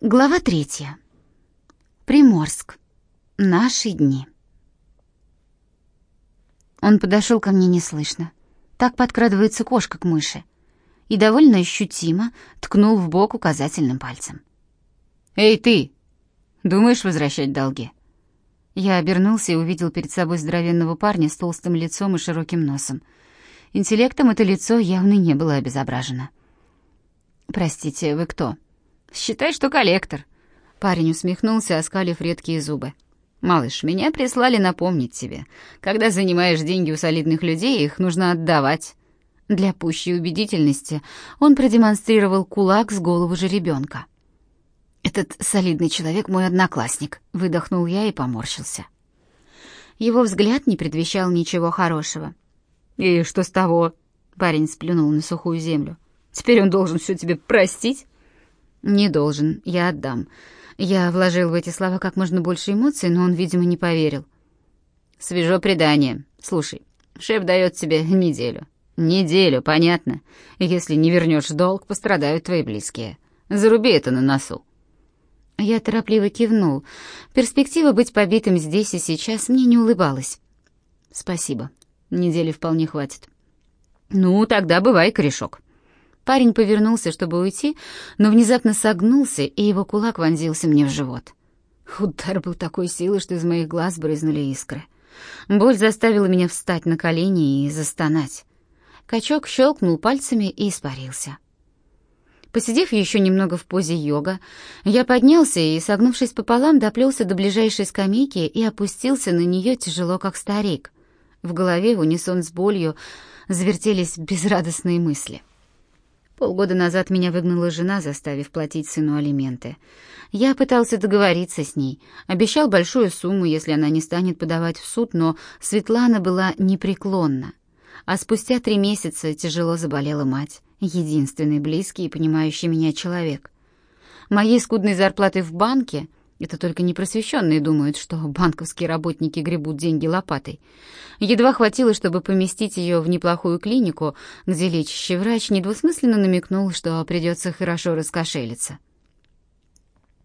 Глава третья. Приморск. Наши дни. Он подошел ко мне неслышно. Так подкрадывается кошка к мыши. И довольно ощутимо ткнул в бок указательным пальцем. «Эй, ты! Думаешь возвращать долги?» Я обернулся и увидел перед собой здоровенного парня с толстым лицом и широким носом. Интеллектом это лицо явно не было обезображено. «Простите, вы кто?» Считай, что коллектор. Парень усмехнулся, оскалив редкие зубы. Малыш, меня прислали напомнить тебе. Когда занимаешь деньги у солидных людей, их нужно отдавать. Для пущей убедительности он продемонстрировал кулак с голову жеребенка. «Этот солидный человек мой одноклассник», — выдохнул я и поморщился. Его взгляд не предвещал ничего хорошего. «И что с того?» — парень сплюнул на сухую землю. «Теперь он должен все тебе простить?» «Не должен, я отдам». Я вложил в эти слова как можно больше эмоций, но он, видимо, не поверил. «Свежо предание. Слушай, шеф дает тебе неделю. Неделю, понятно? Если не вернешь долг, пострадают твои близкие. Заруби это на носу». Я торопливо кивнул. Перспектива быть побитым здесь и сейчас мне не улыбалась. «Спасибо. Недели вполне хватит». «Ну, тогда бывай, корешок». Парень повернулся, чтобы уйти, но внезапно согнулся, и его кулак вонзился мне в живот. Удар был такой силы, что из моих глаз брызнули искры. Боль заставила меня встать на колени и застонать. Качок щелкнул пальцами и испарился. Посидев еще немного в позе йога, я поднялся и, согнувшись пополам, доплелся до ближайшей скамейки и опустился на нее тяжело, как старик. В голове в унисон с болью завертелись безрадостные мысли. Полгода назад меня выгнала жена, заставив платить сыну алименты. Я пытался договориться с ней, обещал большую сумму, если она не станет подавать в суд, но Светлана была непреклонна. А спустя три месяца тяжело заболела мать, единственный близкий и понимающий меня человек. Моей скудной зарплатой в банке это только непросвещенные думают, что банковские работники гребут деньги лопатой. Едва хватило, чтобы поместить ее в неплохую клинику, где лечащий врач недвусмысленно намекнул, что придется хорошо раскошелиться.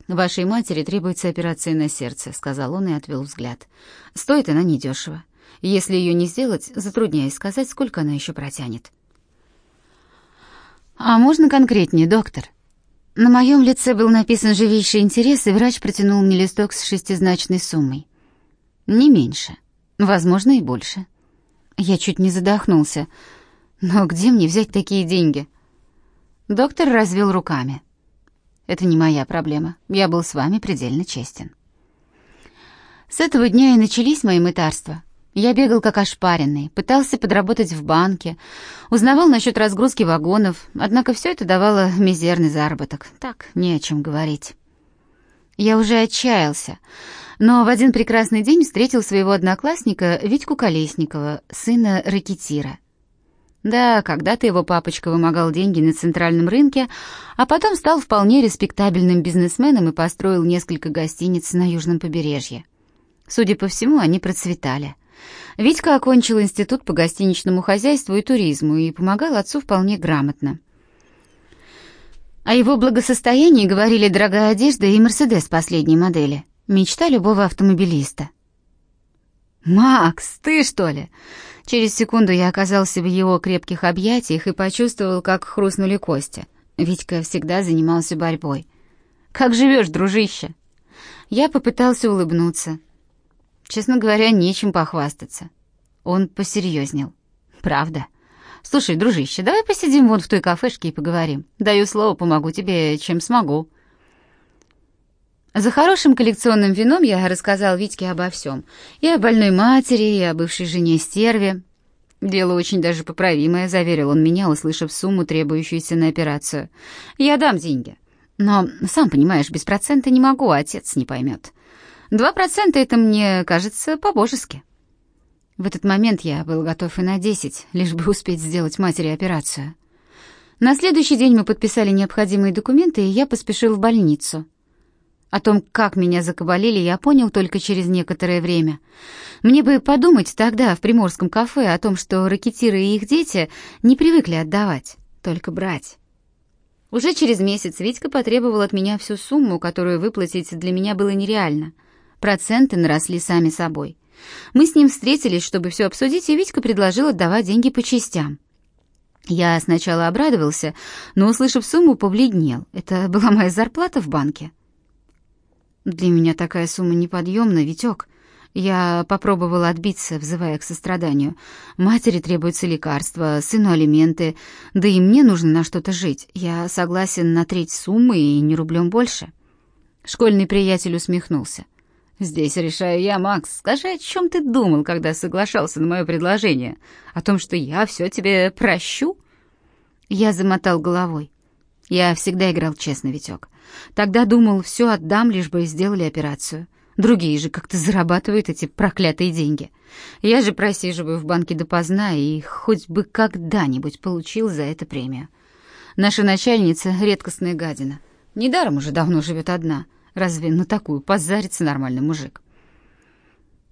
«Вашей матери требуется операция на сердце», — сказал он и отвел взгляд. «Стоит она недешево. Если ее не сделать, затрудняюсь сказать, сколько она еще протянет». «А можно конкретнее, доктор?» На моем лице был написан живейший интерес, и врач протянул мне листок с шестизначной суммой. Не меньше, возможно, и больше. Я чуть не задохнулся. Но где мне взять такие деньги? Доктор развел руками. Это не моя проблема. Я был с вами предельно честен. С этого дня и начались мои мытарства. Я бегал как ошпаренный, пытался подработать в банке, узнавал насчет разгрузки вагонов, однако все это давало мизерный заработок. Так, не о чем говорить. Я уже отчаялся, но в один прекрасный день встретил своего одноклассника Витьку Колесникова, сына ракетира. Да, когда-то его папочка вымогал деньги на центральном рынке, а потом стал вполне респектабельным бизнесменом и построил несколько гостиниц на южном побережье. Судя по всему, они процветали. Витька окончил институт по гостиничному хозяйству и туризму и помогал отцу вполне грамотно. О его благосостоянии говорили дорогая одежда и Мерседес последней модели. Мечта любого автомобилиста. «Макс, ты что ли?» Через секунду я оказался в его крепких объятиях и почувствовал, как хрустнули кости. Витька всегда занимался борьбой. «Как живешь, дружище?» Я попытался улыбнуться. Честно говоря, нечем похвастаться. Он посерьезнел. Правда? Слушай, дружище, давай посидим вон в той кафешке и поговорим. Даю слово, помогу тебе, чем смогу. За хорошим коллекционным вином я рассказал Витьке обо всем. И о больной матери, и о бывшей жене Стерве. Дело очень даже поправимое, заверил он меня, услышав сумму, требующуюся на операцию. Я дам деньги. Но, сам понимаешь, без процента не могу, отец не поймет. Два процента — это мне кажется по-божески. В этот момент я был готов и на десять, лишь бы успеть сделать матери операцию. На следующий день мы подписали необходимые документы, и я поспешил в больницу. О том, как меня закабалили, я понял только через некоторое время. Мне бы подумать тогда в приморском кафе о том, что ракетиры и их дети не привыкли отдавать, только брать. Уже через месяц Витька потребовал от меня всю сумму, которую выплатить для меня было нереально. Проценты наросли сами собой. Мы с ним встретились, чтобы все обсудить, и Витька предложил отдавать деньги по частям. Я сначала обрадовался, но, услышав сумму, побледнел. Это была моя зарплата в банке. Для меня такая сумма неподъемна, Витек. Я попробовала отбиться, взывая к состраданию. Матери требуются лекарства, сыну алименты, да и мне нужно на что-то жить. Я согласен на треть суммы и не рублем больше. Школьный приятель усмехнулся. «Здесь решаю я, Макс. Скажи, о чем ты думал, когда соглашался на мое предложение? О том, что я все тебе прощу?» Я замотал головой. Я всегда играл честно, Витек. Тогда думал, все отдам, лишь бы сделали операцию. Другие же как-то зарабатывают эти проклятые деньги. Я же просиживаю в банке допоздна и хоть бы когда-нибудь получил за это премию. Наша начальница — редкостная гадина. Недаром уже давно живет одна. Разве на такую позарится нормальный мужик?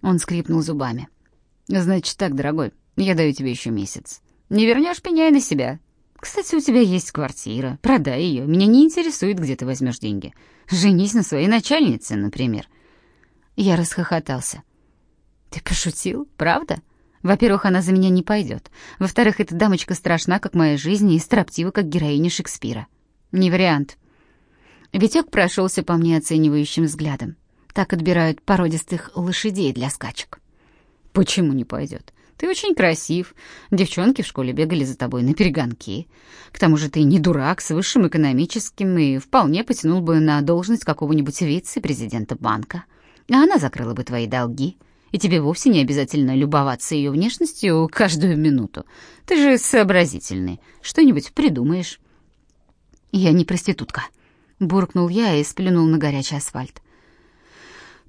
Он скрипнул зубами. «Значит так, дорогой, я даю тебе еще месяц. Не вернешь, пеняй на себя. Кстати, у тебя есть квартира. Продай ее. Меня не интересует, где ты возьмешь деньги. Женись на своей начальнице, например». Я расхохотался. «Ты пошутил, правда? Во-первых, она за меня не пойдет. Во-вторых, эта дамочка страшна, как моя жизнь, и строптива, как героиня Шекспира. Не вариант». Витек прошелся по мне оценивающим взглядом. Так отбирают породистых лошадей для скачек. «Почему не пойдет? Ты очень красив. Девчонки в школе бегали за тобой на перегонки. К тому же ты не дурак, с высшим экономическим и вполне потянул бы на должность какого-нибудь вице-президента банка а она закрыла бы твои долги, и тебе вовсе не обязательно любоваться ее внешностью каждую минуту. Ты же сообразительный, что-нибудь придумаешь». «Я не проститутка», — буркнул я и сплюнул на горячий асфальт.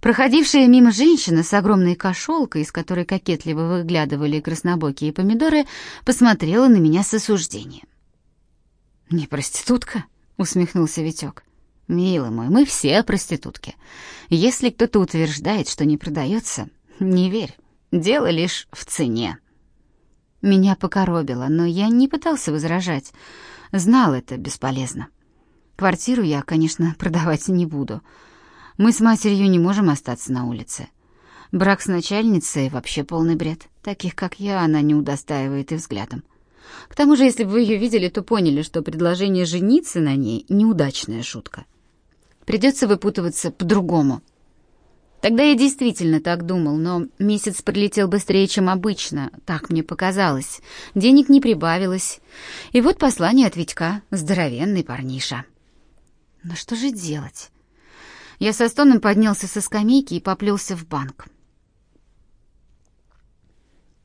Проходившая мимо женщина с огромной кошелкой, из которой кокетливо выглядывали краснобокие помидоры, посмотрела на меня с осуждением. «Не проститутка?» — усмехнулся Витек. Милый мой, мы все проститутки. Если кто-то утверждает, что не продается, не верь. Дело лишь в цене. Меня покоробило, но я не пытался возражать. Знал это бесполезно. Квартиру я, конечно, продавать не буду. Мы с матерью не можем остаться на улице. Брак с начальницей вообще полный бред. Таких, как я, она не удостаивает и взглядом. К тому же, если бы вы ее видели, то поняли, что предложение жениться на ней — неудачная шутка. Придется выпутываться по-другому. Тогда я действительно так думал, но месяц пролетел быстрее, чем обычно, так мне показалось. Денег не прибавилось. И вот послание от Витька, здоровенный парниша. Но что же делать? Я со стоном поднялся со скамейки и поплелся в банк.